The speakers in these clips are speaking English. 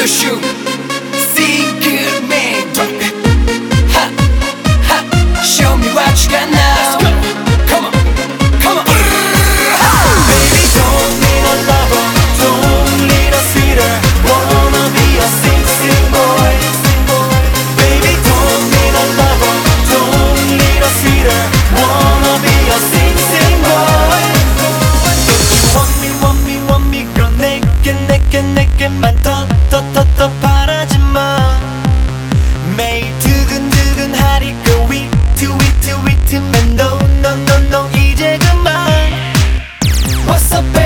you should think so bad.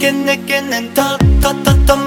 Nicken, nicken and tot, tot, tot, tot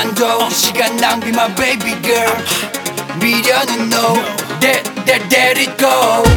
만도 시간 낭비 my baby girl. 미련은 no. That that let it go